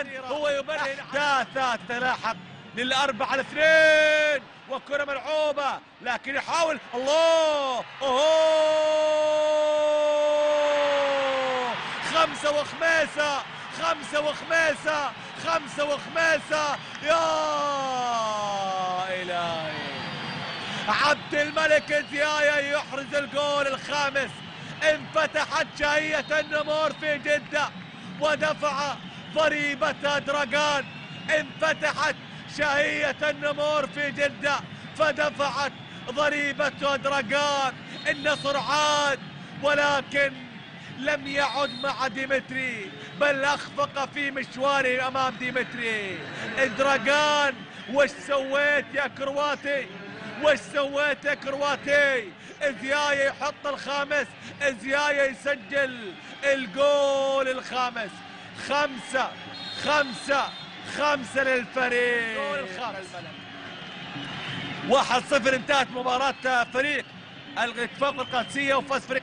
الآن هو يبرهن إحداثات تلاحق للأربعة الاثنين وكرة ملعوبة لكن يحاول الله! اوه خمسة وخميسة خمسة وخميسة خمسة وخميسة. يا إلهي! عبد الملك زيايا يحرز الجول الخامس. انفتحت شهية النمور في جدة ودفع ضريبة دراجان انفتحت شهية النمور في جدة فدفعت ضريبة دراجان النصر عاد ولكن لم يعد مع ديمتري بل أخفق في مشواره أمام ديمتري. دراجان وش سويت يا كرواتي؟ وش سويت يا كرواتي؟ ازيايا يحط الخامس ازيايا يسجل الجول الخامس. خمسة خمسة خمسة للفريق. جول الخامس واحد صفر انتهت مباراة فريق الاتفاق القادسية وفاز فريق